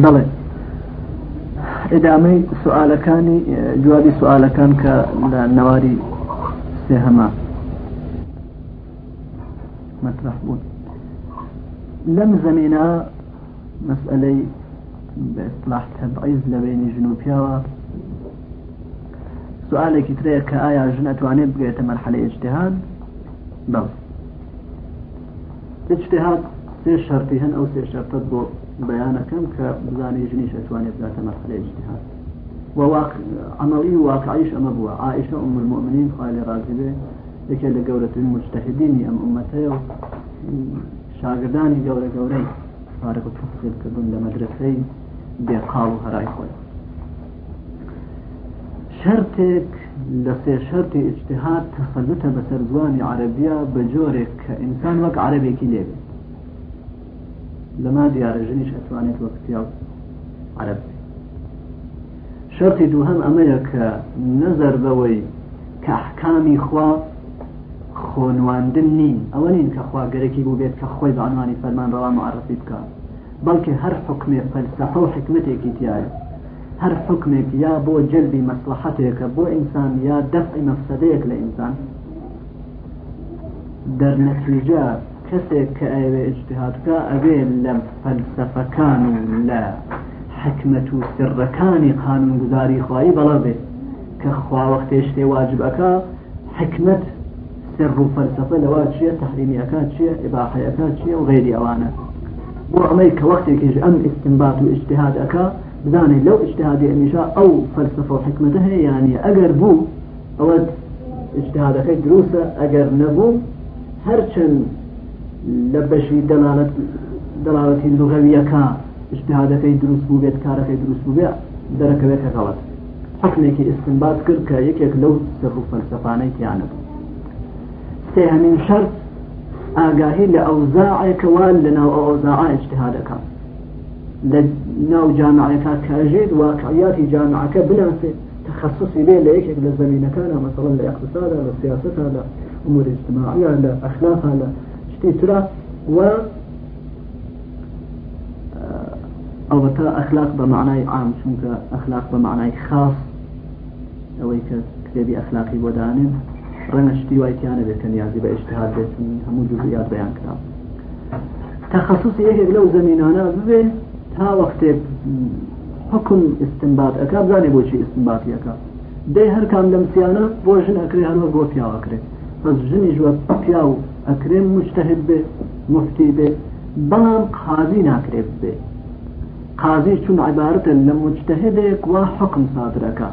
بڵێ ئێدامەی سوالەکانی جوابی سوالەکان کە لە نەواری سێهەما مطرح بوون لەم زمینە مەسئلەی بە ئیسلاح تەبعیز لە بینی ژنوپیاوە سوالێکی ترەیە کە ئایا ژنەتوانێت بگێتە مەرحەلە ئجتهاد بەڵ اجتهاد سێ شەرتی هەن ئەو سێ شەرتت بۆ بەیانەکەم کە بزانێ ژنیش ئەتوانێت بگاتە مەسلەی اجتهاد عملی واقعیش ئەمە بووە عائشە ئوم المؤمنین خوای لێ رازی بێ یەکێ لە گەورەترین مجتهدینی ئەم ئومەتەیە و شاگردانی گەورە گەورەی فارق و تفصیلکردن لە مەدرسەی بێقاڵ و هەرای خۆی شرتێک لە سێ شەرتی ئجتهاد تەخەلوتە بەسەر زوانی عەربیە بە جۆرێک کە ئینسان وەک عەربێکی لێبێت لەما دیارە ژنیش ئەتوانێت وە پیاو عرب شەرتی دوو هەم ئەمەیە کە نەزەر بەوەی کەحکامی خوا خۆنواندن نین ئەوە نین کە خواگەرەی بوو بێت کە خۆی بەعنوانی فەرمان ڕەوا معرفی بکە بەڵکە هەر حکمێ فەلسەفە و حکمتێکی تایە هەر حکمێک یا بۆ جلبی مەسلحەتێکە بۆ ئینسان یا دەفعی مەفسەدەیەک لە ئینسان دەرنەتیجە كسيك كأيوة اجتهادك أبي لم فلسفة كانوا لا حكمة سر كان قانون قداري خواهي بلا بيت كخوا وقت يشتي واجب أكا حكمة سر فلسفة لواتشية تحريمي أكاتشية إباحي أكاتشية وغيري أوانا وعمي وقت يجي أم استنباط واجتهاد أكا بذاني لو اجتهادي أميشا أو فلسفة وحكمته يعني أقر بو أود اجتهادك دروسة أقر نبو هرچن لە بەشی دەڵالت دەڵاوەتی لغەویەکە اشتهادەکەی دروست بوو بێت کارەکەی دروست بوو بێ دەرەکەوێت هەگەڵت حکمێکی ئستنبات کرد کە یەکێک لەو سەرڕوو فەلسەفانەی تیانە بوو سێ هەمین شەرت ئاگاهی لە ئەوزاعێکەوان لە ناو ئەوزاع اجتهادەکە لە ناو جامعەکە کاژێت واقعیاتی جامعەکە بناسێت تخصصی لێ لە یەکێک لە زمینەکانە مەسەڵەن لە اقتصادا لە سیاسەتا لە امور اجتماعیان لە ئەخلاقا لە پێچرا و ئەوەکە ئەخلاق بە معنای عام چونکە ئەخلاق بە معنای خاص ئەوەی کە کتێبی ئەخلاقی بۆدانن ڕەنە شتی وایتیانە بێت نیازی بە ئشتهاد بێت هەموو جزئیات بەیان کرا تخصص یەکێک لەو زمینانە ببێ تا وەختێ حکم استنباط ئەکا بزانێ بۆچی استنباطیەکە دەی هەر کام لەم سییانە بۆ ژن ئەکرێ هەروە بۆ پیاوەکرێت بەس ژنی ژوە پیا و اكرم مجتهد به مفتي به بەڵام قاضي ناكرب به قاضي شون عبارة لە مجتهدێک حكم حکم سادرەکە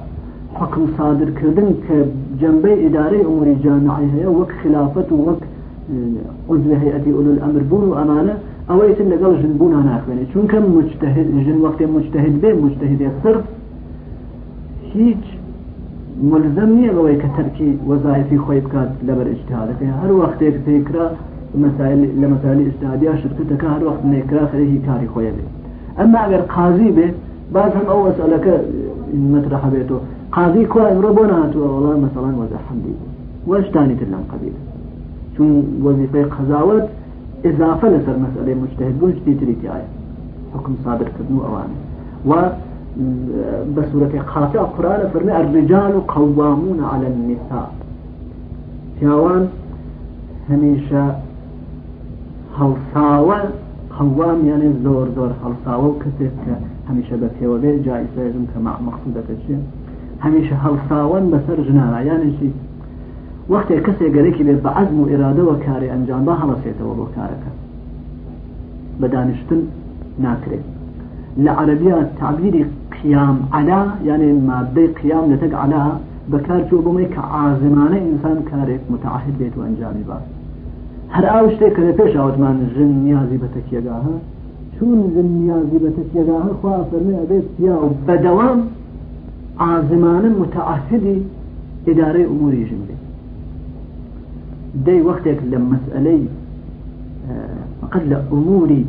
حکم سادرکردن کە جەمبەی ئیدارەی ئەموری جانعی هەیە وەک خلافەت و وەک اه، عزوە هەیەتی ئولو الأمر بوون و ئەمانە ئەوەی تر لەگەڵ ژنبوونا شون كم مجتهد جن وقت مجتهد به مجتهد صرف هيج ملزم نیه بوی نییە بەوەی کە تەرکی وەزایفی خۆی بکات لەبەر ئشتهادەکەی هەر وەختێک پێکرا مەسائل لە مەسالی ئشتهادیا که هر وقت نێکرا خیلی کاری خۆیە اما اگر قاضی قازی بعد هم هەم ئەو که مطرح بیتو قاضی کۆ ئەمڕۆ بۆ نهاتوە وەڵام مثلا وەزە حمدی و تر لەم قبیل چون وظیفه قەزاوت إضافة لسر مسئله مجتهد بوجتي تريتي تیاره حکم صادر كدنو أوانه و بسورة قاطع قرآن فرمي الرجال قوامون على النساء پیاوان هەمیشە هەڵساوە قوام یانێ زۆر زۆر هەڵساوە و کەسێک کە هەمیشە بە پێوە بێ جایسەم کە مەخصوم دەکەچێ هەمیشە هەڵساوەن بەسەر ژناە یانێکی وەختێ کەسێک گەرەێکی بێت بە عزم و ئێرادەوە کاری ئەنجام بە هەڵەسێتەوە بۆ کارەکە بە دانیشتن ناکرێت لعربية تعبير قيام على يعني مادة قيام لتق على بكار شو بمي كعازمانة إنسان كارك متعهد بيت وأنجامي باس هر آوشته كده فيش أوت من جن نيازي بتكيجاها شون جن نيازي بتكيجاها خواه فرمي أبيت يا بدوام عازمان متعهدي إدارة أمور جملة دي وقتك لما مسألة فقد اه، لأموري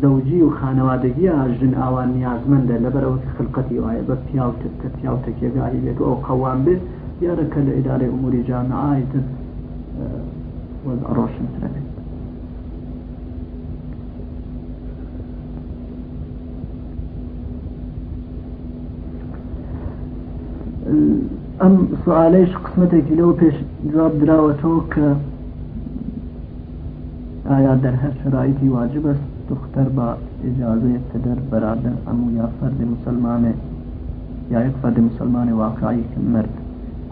زەوجی و خانەوادەگی ئاژن ئاوان نیازمەندە لەبەرەوە خلقەتی وایە بە پیاوتت کە پیاوتە کێگاهی بێت ئەو قەوام بێت دیارەکە لە ئیدارەی عموری جامعایتن ڕۆشنترە بێت ئەم سوالەیش قسمەتێکی لەوە پێش جواب درراوەتەوە کە ئایا دەر هەر شرایتی واجب است دختر با اجازه پدر برادر امو یا فرد مسلمان یا یک فرد مسلمان واقعی که مرد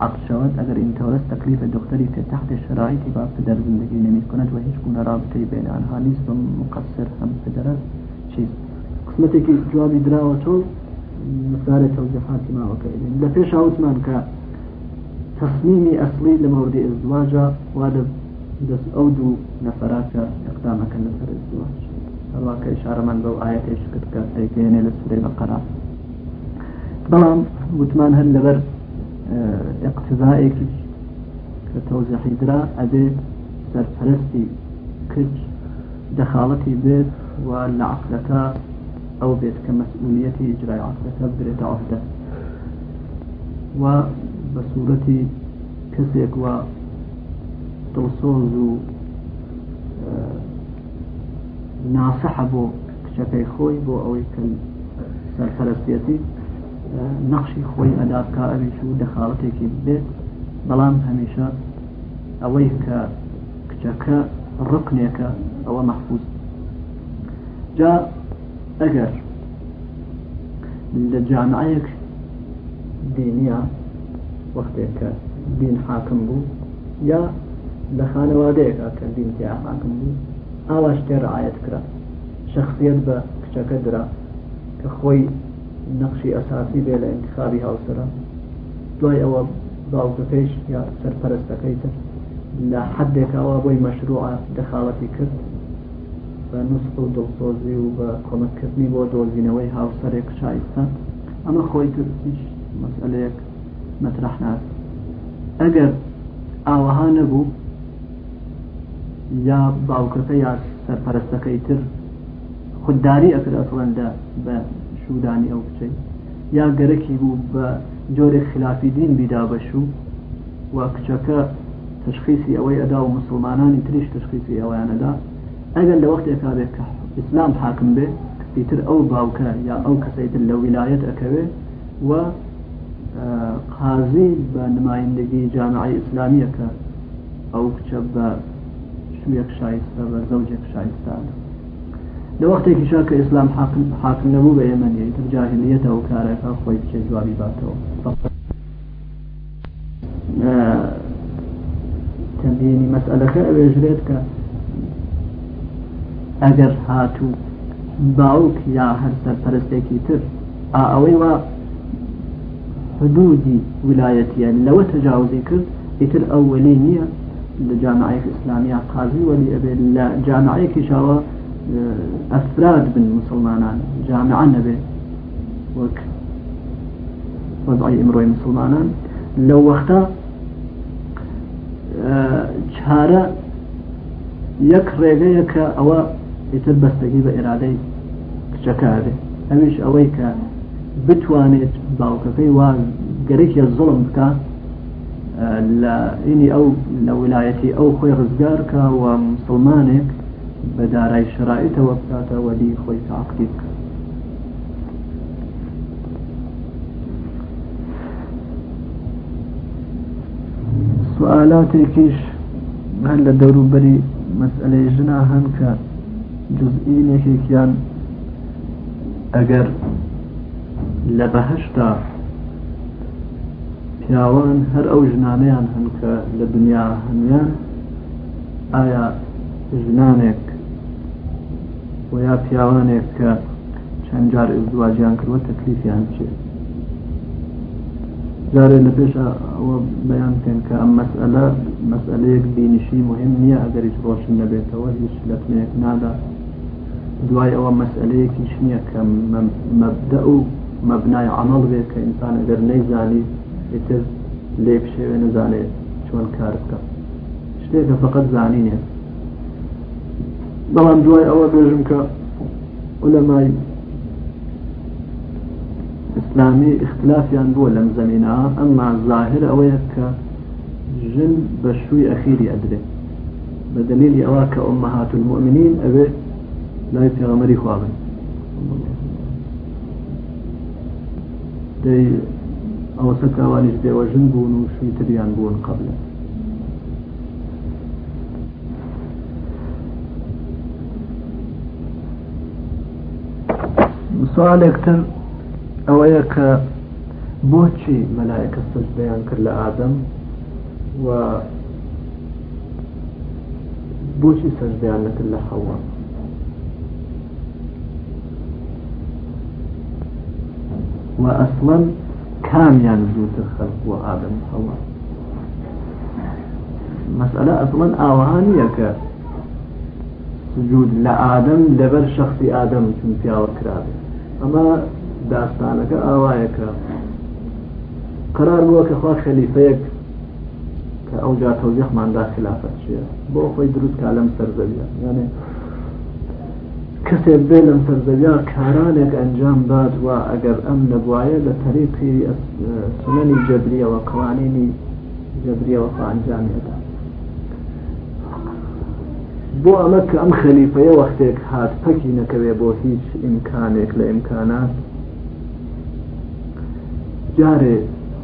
عقد شود اگر این تورث تکلیف دختری که تحت شرایطی با پدر زندگی نمی کند و هیچ گونه رابطه بین آنها نیست و مقصر هم پدر است چیز قسمتی که جوابی دراوتو مقدار توضیحاتی ما وکردیم لپیش آوتمان که تصمیمی اصلی لمورد ازدواج و لدس او دو نفرات اقدامك لسر الزواج ئەواکە شارەمان بەو ئاەتێش کرد کە ئەگەێنێ لە سوری بەقەرا بەڵام وتمان هەر لەبەر اقتزایەکی کە تەوزەحیدرا ئەبێ سەرپەرستی کچ دەخاڵەتی بێت و لە عقلەکە ئەو بێت کە مەسئولیەتی ئجرای عقلەکە بێتە عهدە و بە سوورەتی کەسێک وە دڵسۆز و ناسەح بۆ کچەکەی خۆی بۆ ئەوەی کە سەرپەرستێتی نەخشی خۆی ئەدابکارش و دەخاڵەتێکی بێت بەڵام هەمیشە ئەوەی کە کچەکە ڕقنێکە ئەوە مەحفوظ جا ئەگەر لە جامعەیەک دینیە وەختێک کە دین حاکم بوو یا لە خانەوادەیەکە کە دین تیا حاکم بوو ئاوا شتێ ڕعاەت کرا شخصیت بە کچەکە درا کە خۆی نەخشی ئەساسی بێ لە انتخابی هاوسرە دوای ئەوە باوکەکەیش یا سەرپەرستەکەی تر لە حدێکاوا بۆی مەشروعە دەخاڵەتی کرد بە نوست و دڵسۆزی و بە کۆمەکردنی بۆ دۆزینەوەی هاوسەرێک شایستان ئەمە خۆی ترسیش مەسئلەیەک مەترەحناس ئەگەر ئاوەها نەبوو یا باوکەکە یا سەرپەرستەکەی تر خودداری ئەکر ئەتواندا بە شودانی ئەو بچین یا گەرەکی بوو بە جۆرێک خلافی دین بیدا بەشوو و کچەکە تشخیصی ئەوەی ئەدا و مسلمانانی تریش تشخیصی ئەویانەدا ئەگەر لە وەختی کابێک ئیسلام حاکم بێ کەسیتر ئەو باوکە یا ئەو کەسەیتر لە ویلایەت ئەەکەوێ و قازی بە نمایندگی جامعی ئیسلامیەکە ئەو کچە بە سویەک شایستە بە زەوجێک شایستانە لە وەختێکی شا کە ئیسلام حاکم نەبوو بە ئێمەنی تر جاهلیەتەوە کارێکە خۆی بچێ جوابی باتەوە تەمبینی مەسئلەکە ئەوێژرێت کە ئەگەر هاتوو باوک یا هەرسەر پەرستێکی تر ئا ئەوەی وە حدودی ویلایەتیە لەوە تەجاوزی کرد ئیتر ئەو وەلی نییە جامعه اسلامیه قاضي ولي أبي لا جامعه کی شوا اه، افراد من مسلمان جامعه نبه وك وضعی إمرأة مسلمان لو وقتا اه، چارە يك ڕێگەیە کە ئەوە ئیتر بەستگی بە ئێرادەی کچەکارێ ئەوش ئەوەی کە بتوانێت باوکەکەی وا گەرێکە زڵم لإني أو لولايتي أو خوي ئەو خۆی ڕزگارکە و مسلمانێک بە دارای شرائیتەوە بکاتە وەلی خۆی تاقی بکە سوالاتێکیش هەر لە دەوروبەری مەسئلەی ژنا هەن کە پیاوان هەر ئەو ژنانەیان هەن کە لە دنیا هەنیان ئایا ژنانێک و یا پیاوانێک کە چەند جار ئزدواجیان کردوە تەکلیفیان چێت جارێ لە پێش ئەوە بەیان بکەن کە ئەم مەسئلە مەسئلەیەک بینشی مهم نییە ئەگەریش ڕۆشن نەبێتەوە هیچ لەتمێک نادا دوای ئەوە مەسئلەیەکیش نییە کە مەبدە و مەبنای عمل بێت کە ئینسان ئەگەر نەیزانی تر لێ شيء نەزانێت چۆن کار بکە شتێکە فقط زانيني بەڵام دوای ئەوە بێژم کە ئولەمای ئسلامی اختلافیان بووە لەم زمینە ئەمما ظاهر ئەوەیە کە ژن جن بشوي أخيري أدري بدليل أواك أمهات المؤمنين أبي لا يتغمري لای پێغەمەری أو سكواني في وجنبون وشي تريان بون قبله سؤال ئەوەیە او ايك بوشي ملائكة سجدين لە ئادەم و بوشي سجدين نەکرد لە وأصلا کامیان زووتر خەلق بۆ ئادەم هەوا مەسئلە ئەسڵەن ئاوانیە کە سجود لە ئادەم لەبەر شخصی ئادەم چون پیاوە کرابێت ئەمە داستانەکە ئاوایەکە قرار بووە کە خوا خەلیفەیەک کە ئەو جا تەوزیخماندا خلافەت چیە بۆ خۆی دروست کا لەم سەرزەویە یانێ کەسێک بێ لەم سەردەویا کارانێک ئەنجام داد و ئەگەر ئەم نەبواە لە تەریقی سنەنی جەبریەوە قوانینی جەبریەوە ئەنجامێدا بۆ ئەمە کە ئەم خەلیفەیە وەختێک هات پەکی نەکەوێ بۆ هیچ ئیمکانێک لە ئیمکانات جارێ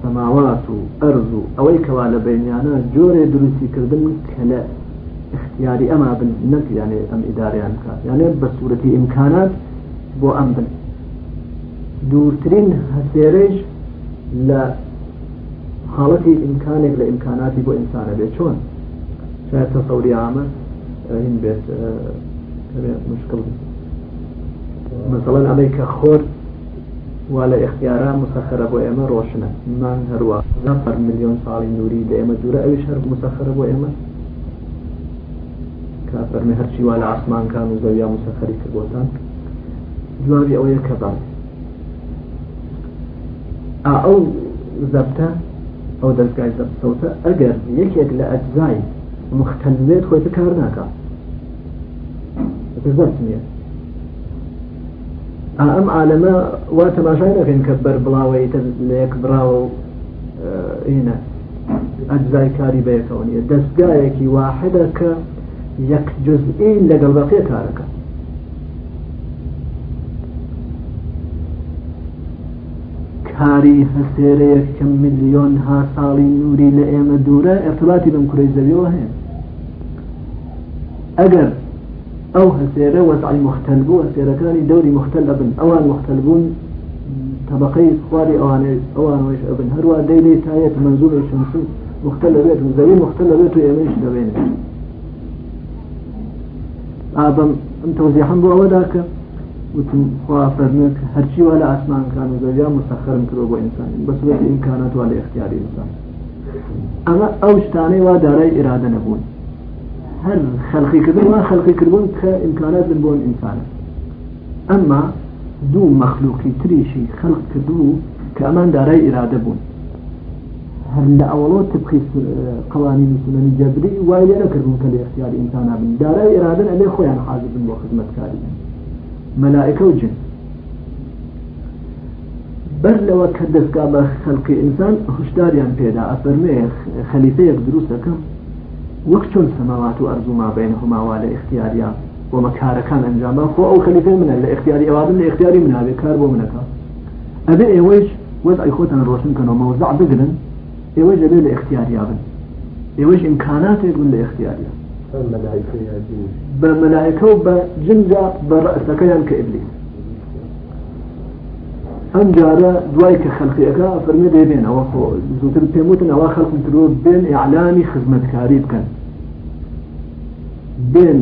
سەماوات و ئەرز و ئەوەی کەوا لە بینیانە جۆرێ دروستیکردن کە لە اختیاری ئەما بن نەک یانێ ئەم ئیداریان کات یانێ بە سوورەتی ئیمکانات بۆ ئەم بن دوورترین هەسێرەش لە حاڵەتی ئیمکانێک لە ئیمکاناتی بۆ ئینسانە بێت چۆن شاید تەسەوری ئامە هین بێت مشکل مثلەن ئەمەی کە خۆر وا لە اختیارا مسەخرە بۆ ئێمە ڕۆشنە مان هەروە نەفەر میلیۆن ساڵی نووری لە ئێمە دوورە ئەویش هەر مسەخرە بۆ ئێمە فەرمی هەرچیوا لە عسمانکان و زەویا مسەخەری کردبتان جوابی ئەوەیە کە بان ئەو زەبتە ئەو دەستگای زەبسەوتە ئەگەر یەکێک لە ئەجزای مختلفێت خۆیتە کار ناکە زەبت نیە ئەم عالەمە وا تەماشای نەکەین کە بەر بڵاوەی لە یەک براوە و ئینە ئەجزای کاری بەیەکەوە نیە دەستگایەکی واحدە کە یەک جزئی لەگەڵ بەقێ کارەکە کاری هەسێرەیەک کە میلیۆن ها ساڵی نووری لە ئێمە دوورە ئەرتباتی بم کوڕی زەویەوە هەیە ئەگەر ئەو هەسێرە وەزعی مختل بوو هەسێرەکانی دەوری مختل ئەبن ئەوان مختل بوون طبقەی خواری ئەوانێ ئەوانەوەش ئەبن هەروە دەیلی تایەت منزوری شمسی مختل لەبێت و زەوی مختل لەبێت و ئێمەش دەبێنێت ئابم ئەم تەوزی هەم بۆ ئەوەدا کە وتم خوا فەرمێت هەرچی وا لە ئاسمانکان و دەریا مسەخرم کرۆ بۆ ئینسانی بەسوێت ئیمکانات وا لە اختیاری ئینسان ئەمە ئەو شتانەی وا دارای ئیرادە نەبوون هەر خەلقیکردن وا خەلقیکردبوون کە ئیمکانات بن بۆن ئینسانە ئەمما دوو مەخلوقی تریشی خەلق کردو کە ئەمان دارای ئیرادە بوون هەر لە ئەوڵۆ تبخی قوانینی سنەنی جەبری وای لێ نەکردون کە لە اختیاری ئینسانا بن دارای ئێرادن ئەلێ خۆیان حاضر بن بۆ خزمەتکاری مەلائکە و جن بەر لەوە کە دەستگا بە خەلقی ئینسان هوشداریان پێدا ئەفەرمێ خەلیفەیەک دروستەکەم وەک چۆن سەماوات و ئەرزوما بینهماوا لە اختیاریا ومە کارەکان ئەنجامە خۆ ئەو خەلیفێ منە لە اختیاری ئەوادن لە اختیاری مناوێ کار بۆ منەکە ئەبێ ئێوەش وەز ئەی خۆتان ڕۆشن کەنەوە مەوزع بگرن ئێوە لەبێ لە اختیاریابن ئێوەش ئیمکاناتێکبوون لە اختیاریا بە مەلایکە و بە جنجا بەڕەسەکەیان کە ئبلی ئەم جارە دوای کە خەلقیەکە فەرمە دەبێنەوە خۆ زووتر پێموتن ئەوە خەڵکم ترۆ بێن علامی خزمەتکاری بکەن بێن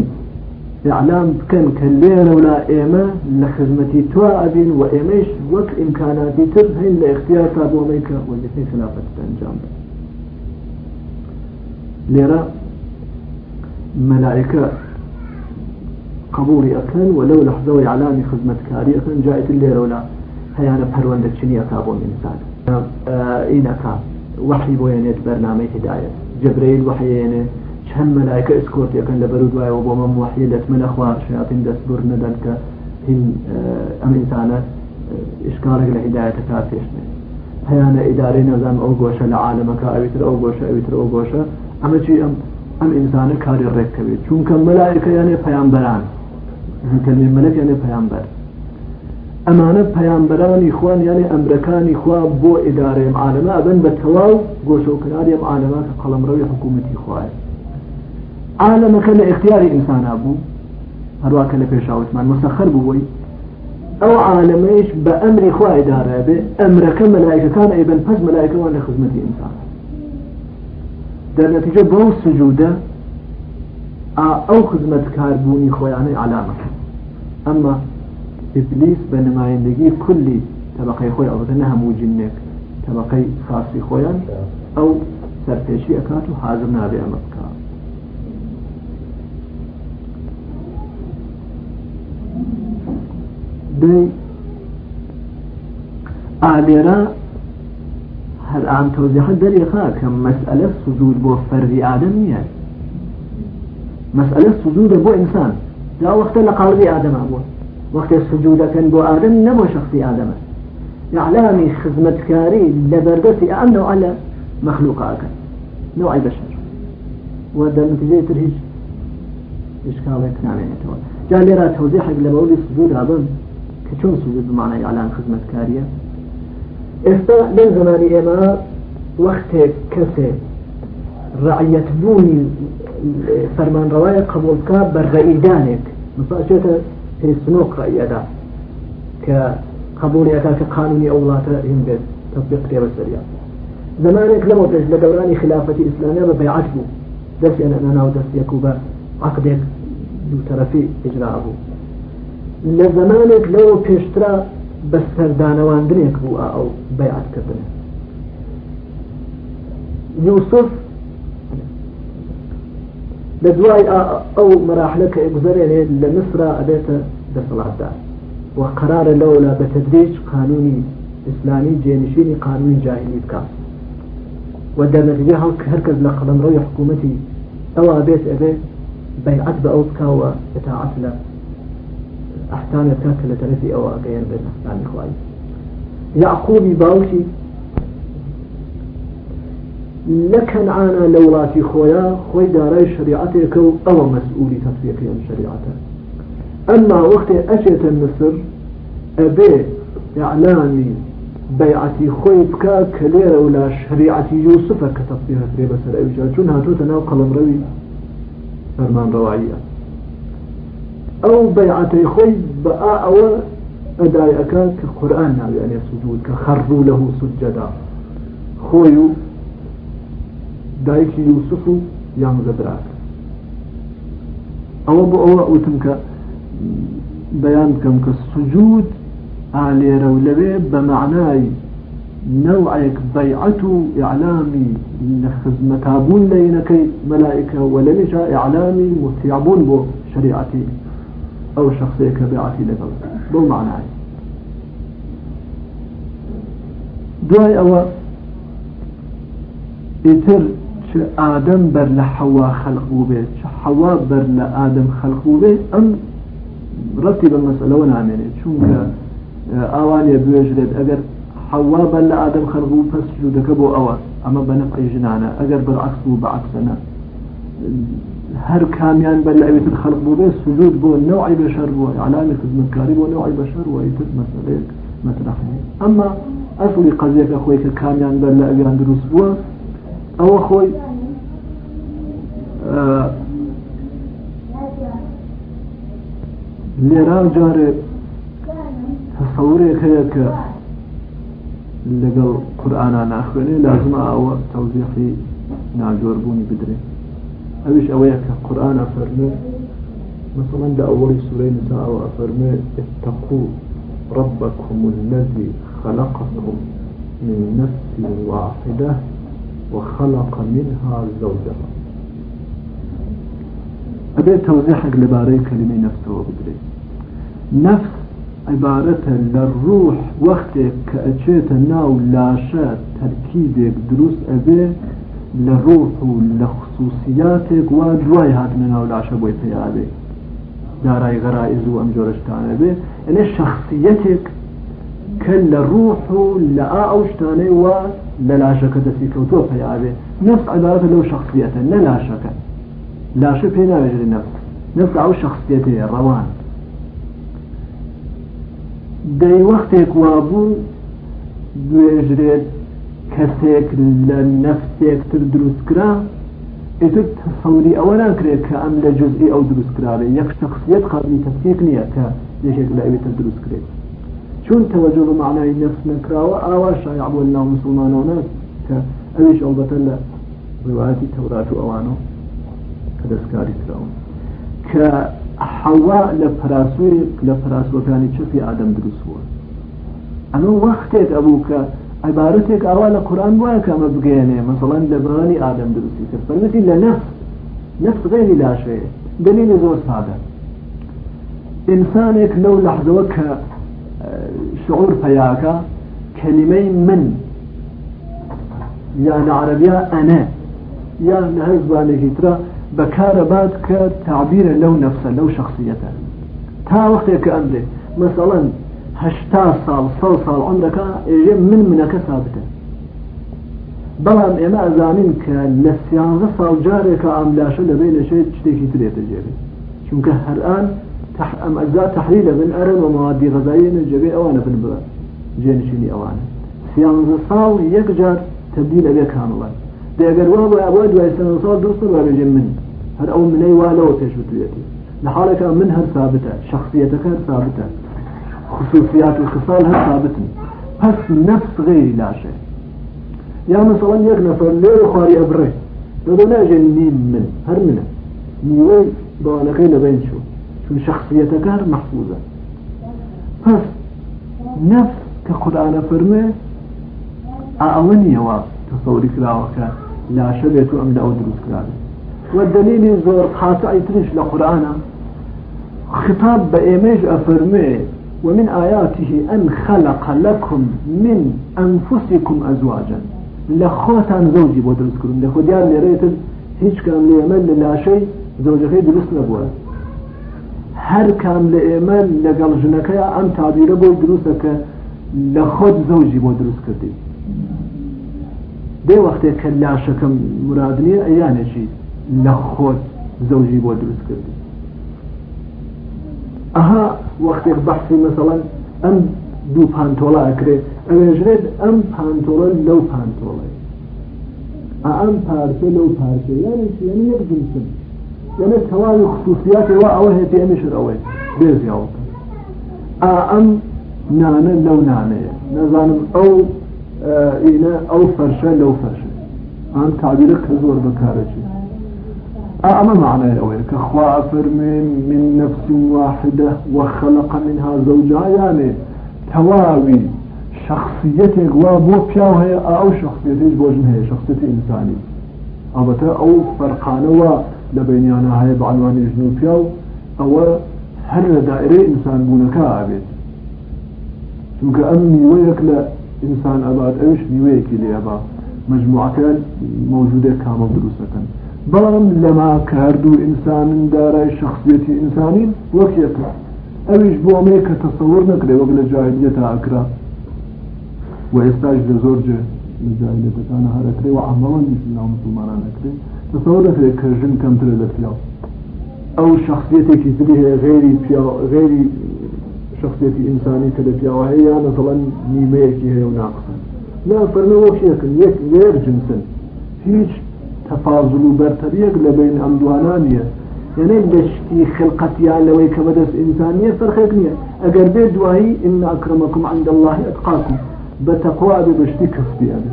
إعلام بكن كلينا ولا إيما لخدمتي توا أبين وإيمش وك إمكاناتي تر هين لاختيار تابو ميكا وجهتني خلافة تنجام ليرا ملائكة قبولي أكن ولو لحظة إعلام خدمة كاري أكن جاءت الليرة ولا هيا أنا بهروان دكشني اتابو من إنسان آه إنكا وحي بوينة برنامج هداية جبريل وحيينه چەند مەلایکە ئسکۆرتەکەن لە بەرو دوایەوە بۆ مەم وحی دەتمەە خوار شاتین دەستبور نەدەن کە هین ئەمریسانە ئشکارێک لە هیداەتە کار پێشنێ پەیانە ئیداری نەزان ئەو گۆشە لە عاالەمەکە ئەویتر ئەو گۆشە ئەویتر ئەو گۆشە ئەمە چی ئەم ئەم ئینسانە کاری ڕێکەوێت چونکە مەلایکە یانێ پەیانبەران کەلێ مەلک یانێ پەیانبەر ئەمانە پەیانبەرانی خوان یانێ ئەمرەکانی خوا بۆ ئیدارێم عاالەمە ئەبن بە تەواو گۆشە و کناریم عاالەمە کە قەڵمڕەوی حکوومەتی خوایە عالمەکە لە اختیاری ئینسانە بوو هەروواکە لە پێشاوتمان مەسەخەر بووی ئەو عالمەیش بە ئەمری خوایدارە بێ ئەمرەکە مەلایکەکان ئەیبەن پەس مەلایکەوان ملائكة وانا ئینسان انسان بۆ نتيجة بو خزمەت او خۆیانەی كاربوني ئەمما ئبلیس بە نمایندگی کولی طبقەی خۆی كل طبقه اخوة او طبقەی مو جنك طبقه خاصي ئەکات او سرتشي اكاتو حاضرنا بکە دي آميرا هل عم توضيحات الدريقة كم مسألة سجود بو فرد آدم يعني مسألة سجود بو إنسان لا وقت لقلب آدم أبو وقت السجود كان بو آدم نبو شخص آدم إعلامي كاري لبردتي أنه على مخلوقاتك نوع البشر وده نتيجة ترهيج إشكالك نعمل يتوى جاء ليرا توضيحك لبولي سجود آدم إعلان خدمة بمانای ئالان خزمەتکاریە ئێستا لەم زمانی ئێمە وەختێک کەسێ ڕعەت بوونی فەرمانڕەوایە قبولکە بە ڕئیدانێک مساچێتە پێسنۆک ڕەیەدا کە قبولیەکە کە قانونی ئەو وڵاتە هین بێت تطبیق پێ بەسەریان زمانێک لەمە پێش لە دەورانی خلافەتی ئیسلامیا بە بەیعات بوو دەستێنە ناو دەستێک و بە عقدێک دوو تەرەفی ئجرا بوو لە زمانێک لەوە پێشترا بە سەردانەواندنێک بوو ئەو بەیعاتکردن یوسف لە دوای ئەو مەراحلەکە ئەگوزەرێنێت لە مسرا ئەبێتە دەسەڵاتدار و قرارە لەولا بە تدریج قانونی ئیسلامی جێنشینی قانونی جاهلی بکات و دەمەریە هەڵ کە هەرکەس لە قەڵەمڕۆی حکوومەتی ئەوە بێت ئەبێت بەیعەت بە ئەو بکەوە ئتاعات لە احسان کە لە او ئەوە ئەگەیان بێن اخواني خوای باوشي لكن لە کەنعانە لە وڵاتی خۆیە خۆی دارای شریعەتێکە و ئەوە مەسئولی تەسویەکە ئەم شریعەتە ئەمما وەختێ ئەچێتە مسر ئەبێ ئەعلامی بەیعەتی خۆی بکە کە لێرە و لە شریعەتی یوسفە کە تەسویه هەکرێ بەسەر ئەویشە او بيعتي خوي بقى او ئەوە ئەدایەکە کە قورآن ناویانێ يعني سوجود کە خەڕوو لەه سجددا خۆی و دایکی یوسف و یانزە برات ئەوە بۆ ئەوە وتم کە بەیان نوعك بيعته إعلامي لخزمتابون لينك ملائكة ولمشا إعلامي متيعبون بو شريعتي أو شخصيك بعقيدتك بو معنى دوای ئەوە ئیتر چ ئادەم بەر لە حەوا خەلقبوو بێت چ حوا بر لآدم خلق خەلقبوو ام ئەم ڕەتی بە مەسلەوە نامێنێت چونکە ئاوانێ اه، بێژرێت حوا بر لآدم خلق ئادەم خەلقبوو پس جوودەکە بۆ ئەوە ئەمە بە نەقی ژنانە ئەگەر بەرعکس بوو هەر کامیان بە لەویتر خەلق بوو بێ سلوود بۆ نەوعی بەشەر بووە علامی خزمەتکاری بۆ نەوعی بەشەر وەیتر مەسلەیەک مەترەخنی ئەمما ئەسڵی قەزیەکە خۆی کە کامیان بەر لە ئەویان دروست بووە ئەوە خۆی لێرا جارێ تەسەورێک هەیە کە لەگەڵ قورآانە ناخوێنێ لازمە ئەوە تەوزیخی ناجۆر بوونی بدرێت أبيش اويك القرآن افرمي مثلا دا أول سورة نساء افرمي اتقوا ربكم الذي خلقكم من نفس واحدة وخلق منها زوجها أبي توضيح لباري كلمة نفس وبدري نفس عبارة للروح وقتك كأجيت ناو لاشات تركيزك دروس أبي لە ڕۆح و لە خصوصیاتێک وا دوای هاتنە ناو لاشە بۆی پیاابێ دارای غەرائز و ئەم جۆرەشتانە بێ ئەێ شخصیەتێک کە لە ڕوح و لە ئا ئەو شتانەی وە لە لاشەکە دەستی کەوتۆ پیاابێ نفس عدالەتە لەو شخصیەتە نە لاشەکە لاشە پێ ناوێژێ نفس نفس ئەو شخصیەتەیە ڕەوان دەی وەختێک وابوو دوێژرێت حسێک لە نەفتێک تر دروستکرا ئیتر تەسەوری ئەوەنان کرێت کە ئەم لە جزئی ئەو دروستکراوێ یەک شخصیت قابلی تەفسیق نییە کە یەکێک لە ئەوێتە دروست کرێت چون تەوەجه بە معنای نفس نکراوە ئاوا شایع بوو لەناو مسلمانانە کە ئەویش ئەڵبەتە لە ڕواتی تەورات و ئەوانە کە دەستکاری کراون کە حەوا لە پراسوری لە پراسوەکانی چپی ئادەم عیبارەتێک ئاوا لە قورآن وایە کە ئەمە بگەێنێ مەسەڵەن لە بڕانی ئادەم دروستی کرد فەرمەتی لە نەفس نەفس غێری لاشەیە دلیلی زۆر سادە ئینسانێک لەو لەحزەوە کە شعور پەیاکە کەلیمەی من یان عەرەبیا ئەنە یان لە هەر زوانێکی ترە بەکارەبات کە تعبیرە لەو نەفسە لەو شخصیەتە تا وەختێک کە ئەمرێ مەسەڵەن هشتا سال سال سال عندك إيه من منك ثابتا بلان اما ازامنك نسيان غصال جارك عملاش لبين شيء تشتيكي تريد الجبين شمك هرآن تح ام اجزاء تحليل من ارن ومواد غذائيين الجبين اوانا في البلد جينشيني اوانا سيان غصال يكجر تبديل بك عملا دي اگر وابو اواد ويسان غصال دوصر وابو جمن هر او من اي والا وتشبت بيتي لحالك من منها ثابتة شخصيتك ثابتة خصوصيات الخصال هل ثابتن پس نفس غيري لا شيء يعني مثلا يك نفر لير خواري أبره لذا ناجن مين من هر من. نيوي بوانقي لبين شو شو شخصيتك هر محفوظة پس نفس كقرآن فرمه أعلن يوا تصوري كلاوكا لا شبيتو أم لا أدرس كلاوكا والدليل زور خاصة أي لقرآن خطاب بإيميج أفرمي ومن آياته أن خلق لكم من أنفسكم أزواجا لخوتان زوجي بودرس كرون لخوديان لريتن هيج كان ليمن لا شيء زوجه دروس نبوه هر كان ليمن لقل جنكا أم تعبير بو دروسك لخوت زوجي بودرس كردي دي وقت كلا شكم مرادني يعني شيء لخوت زوجي بودرس كردي أها وەختێک بەحسی مەسەڵەن ئەم دوو پانتۆڵە ئەکرێت ئەوێژرێت ئەم پانتۆڵە لەو پانتۆڵێ ئەم پارچە لەو پارچە یانیشیانی یەک جنسن یعنی تەواوی خصوصیاتەوە ئەوە هێتی ئەمیشر ئەوەی بێزیاوە ئەم نانە لەو نانەیە نەزانم ئەو ئینە ئەو فەرشە لەو فەرشە ئەم تابیرە کە زۆر بەکارەی أما معنى أويك خوافر من من نفس واحدة وخلق منها زوجها يعني تواوي شخصيتك وابو بياوها أو شخصيتك بوجنها شخصية إنساني أبتا أو فرقانة لبينيانا هاي بعنوان جنوب ياو أو هر دائرة إنسان بونكا أبيت چونکە ئەم میوەیەک لە ئینسان ئەبات ئەوش میوەیەکی لێبا مجموعەکە مەوجودێک کامە دروستەکەن بەڵام لەما کاردوو ئینسانن دارای شخصیەتی ئینسانین وەکێکە ئەویش بۆ ئەمێ کە تەسەور نەکرێ وەک لە جاهلیە تا ئەکرا و ئێستاش لە زۆر جێ لە جاهلیەتەکانە هەرەکرێ و عەمەڵەن ئیسلام مسلمانان نەکرێ تەسەور نەکرێت کە ژن کەمترە لە پیاو ئەو شخصیتێکی تری هەیە غێری غێری شخصیەتی ئینسانی کە لە پیاوە هەیە یان نەزەڵەن نیمەیەکی هەیە و ناقسن لا فەرمەوە شێکن یەک لێر جنسن هیچ تفاضل برتريق لبين أمدوانانية يعني بشتي خلقتي على ويك بدس إنسانية فرخيقنية أقر بيد وهي إن أكرمكم عند الله أتقاكم بتقوى ببشتي كفتي أبي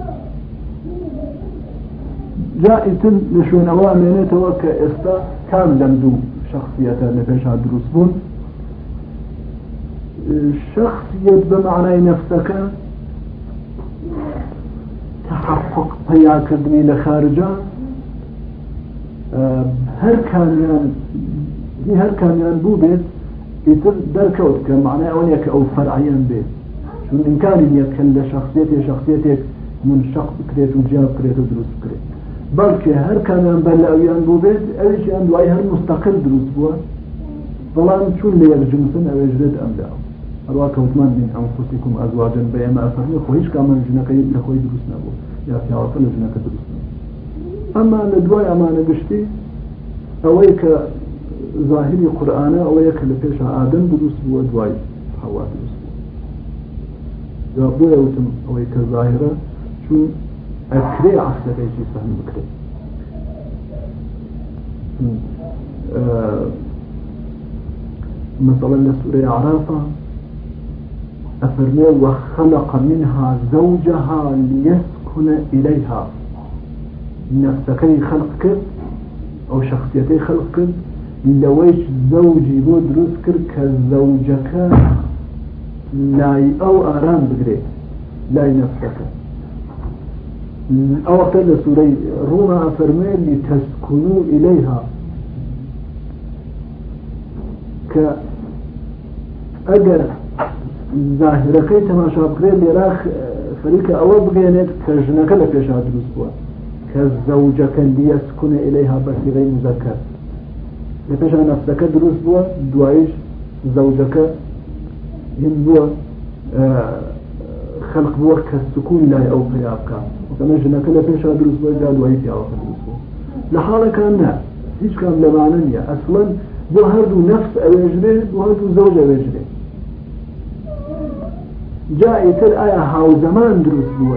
جائزة نشون أوامنة وكا إستا كان لمدو شخصيتا نبشا دروسبون شخصية بمعنى نفسك تحقق بياكدني لخارجان هەر کامیان هەر کامیان بوو بێت ئیتر دەرکەوت کە معنای ئەوەیە کە ئەو فەرعیان بێت چون امکانی نیە کەن لە شخصێتێ شخصێتێک من شخص بکرێت و جیاب بکرێت و دروست بکرێت بەڵکە هەر کامیان بەلاویان بوو بێت ئەویشیان دوای هەر مستەقل دروست بووە بەڵام چون لە یەک جنسن ئەوێژێت ئەمدا هەروە کەوتمان بین ئەم خوستیکم ئەزواجن بە ئێمە ئەفەرمی خۆیش کامەن ژنەکەی لە خۆی دروست نەبوو یا پیاوەکە لە ژنەکە دروست نبوو اما لە دوای ئەمانە گشتی ئەوەی کە ظاهری قورآانە ئەوەیە کە لە پێش ئادەم دروست بووە دوای هەوا دروست بوو بۆیە وتم ئەوەی کە ظاهرە چون ئەکرێ عسلەکەیکی فەهم بکرێت اه، مثلا لسوره سوورەی عرافە أفرموا وخلق منها زوجها ليسكن إليها نفسەکەی خەلق کرد ئەو شخصیەتەی خەلق کرد لەوەیش زەوجی بۆ دروست کرد کە زەوجەکە لای ئەو ئارام بگرێت لای نفسەکە ئەوەکە لە سوورەی ڕوونا فەرمێنی تەسکون و ئیلەیها کە ئەگەر ظاهرەکەی تەماشا بکرێت لێرا خەریکە ئەوە بگەێنێت کە ژنەکە لە پێشا دروست بووە كالزوجة كان يسكن إليها بس غير مذكر أنا نفسك دروس بوا دوائش زوجك هم بوا آه، خلق بوا كالسكون لا أو فيابك وكما جنك أنا دروس بوا يا فيابك دروس بوا لحالك أنها هيش كان لمعنى يا أصلا بوا هردو نفس أوجره بوا هردو زوج أوجره جاء يتر آية هاو زمان دروس بوا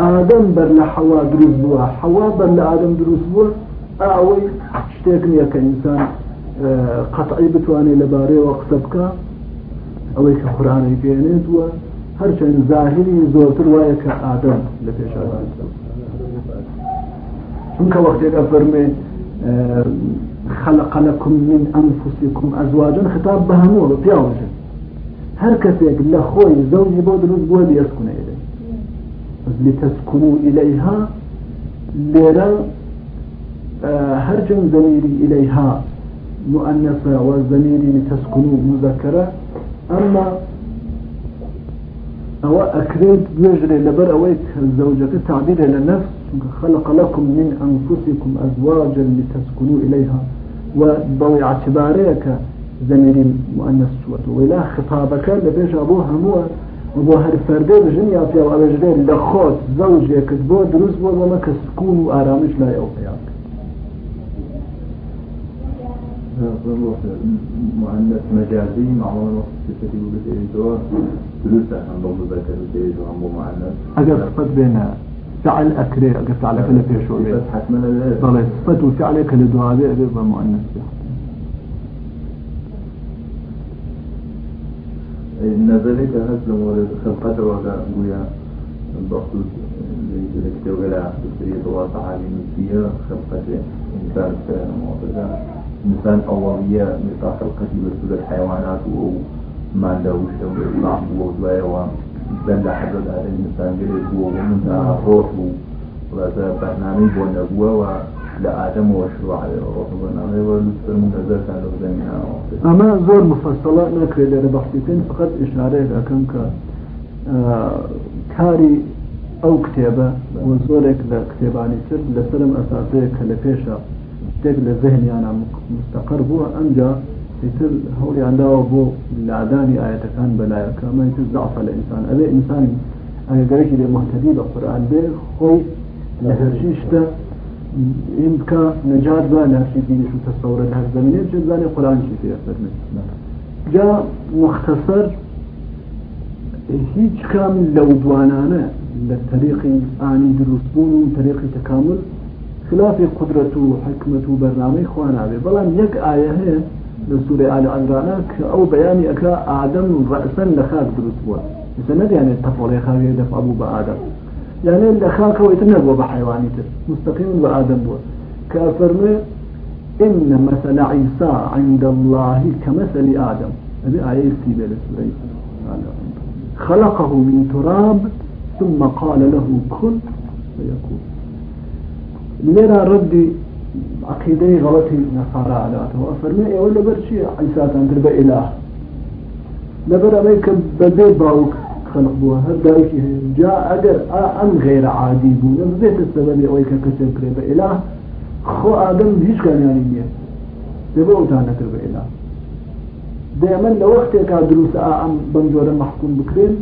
آدم بەر آه، لە دروس بوا حوا حەوا بەر دروس بوا آوي بووە ئەوەی كإنسان قطعي بتواني لباري قەتعی بتوانێت لەبارەیەوە قسە بکە ئەوەی کە قورانەی پێێنێتوە هەرچەند زاهری آدم وایە کە ئادەم لە خلق آه، لكم من أنفسكم أزواجا خطاب بهمور بياوجه هر كسيك لخوي زوجي بود روز بود إليه لتسكنوا إليها لرا آه، هرجم زميري إليها مؤنثة وزميري لتسكنوا مذكرة أما أو أكريد يجري لبر الزوجة تعبير لنفس خلق لكم من أنفسكم أزواجا لتسكنوا إليها وبوي اعتبارك زميري مؤنث ولا خطابك لبيج أبوها مؤنث بۆ هەر فەردە ژن یا پێ ئەوێژێت لە خۆت زەوجێکت بۆ دروست بۆ وآرامش کە سکون و ئارامش لای ئەو پیان مؤنث مجازي معمول صفتي بالإيجار ثلثة عن ضم ذكر الإيجار عن مؤنث صفت بين فعل أكري أجر فعل كلا في شو صفت حتما لا ضل صفت وفعل نظري ده هسلم ورد خلقات وقع قويا بخصوص لكتاب على بسرية واقع عالمية خلقات إنسان كمعطلة إنسان أولية مثل خلقة بسرية الحيوانات وما عنده وشم وإصلاح وضوية وبند حضرت على الإنسان قريب ومنها آه، روح ولا برنامج ونبوة لآدم وشروع ربنا غير المنتظر على الدنيا أما زور مفصلات نكري لربحثيتين فقط إشارة لكم آه، كاري أو كتابة وزورك لكتاباني سر لسلم أساسيك لفيشة شتيك لذهني أنا مستقر بو أنجا يتر هولي عندها بو لعداني آية كان بلايا كما يتر ضعف الإنسان أبي إنسان أنا قريش لمهتدي بالقرآن به خوي لهرجيش امكا نجات بقى ناشي ديني شو تصور الهر زميني جد بقى قرآن شي في أثر جا مختصر هیچ کام لو دوانانه لطريق آنی دروست بون و طريق تکامل خلاف قدرت و حکمت و برنامه خوان آبه بلان یک آیه هست لسوره آل عمرانه که او بیانی اکا آدم رأسا لخاک دروست بود مثلا ندیانه تفاله خاویه دفع ابو با آدم يعني لە خاکەوە ئیتر نەبووە بە حیوانی تر مستقیم بە ئادەم إن مثل عيسى عند الله كمثل آدم هذه آية سيبة لسورة خلقه من تراب ثم قال له كن فيكون لنا ردي عقيدة غلطي نصارى على فرمي إيه ولا برشي عيسى تنتر بإله لبر أمريكا بدي باوك خلق بووە هەر دایکی هەیە جا ئەگەر ئەم غێرە عادی بوو لە بێتە سەبەبی ئەوەی کە کەسێک کرێ بە ئێلا خۆ ئادەم هیچ کانیانی نییە دەبە ئەوتان نەکرد بە ئێلا دەمەند لە وەختێکا دروست ئا ئەم بەم جۆرە مەحکوم بکرێن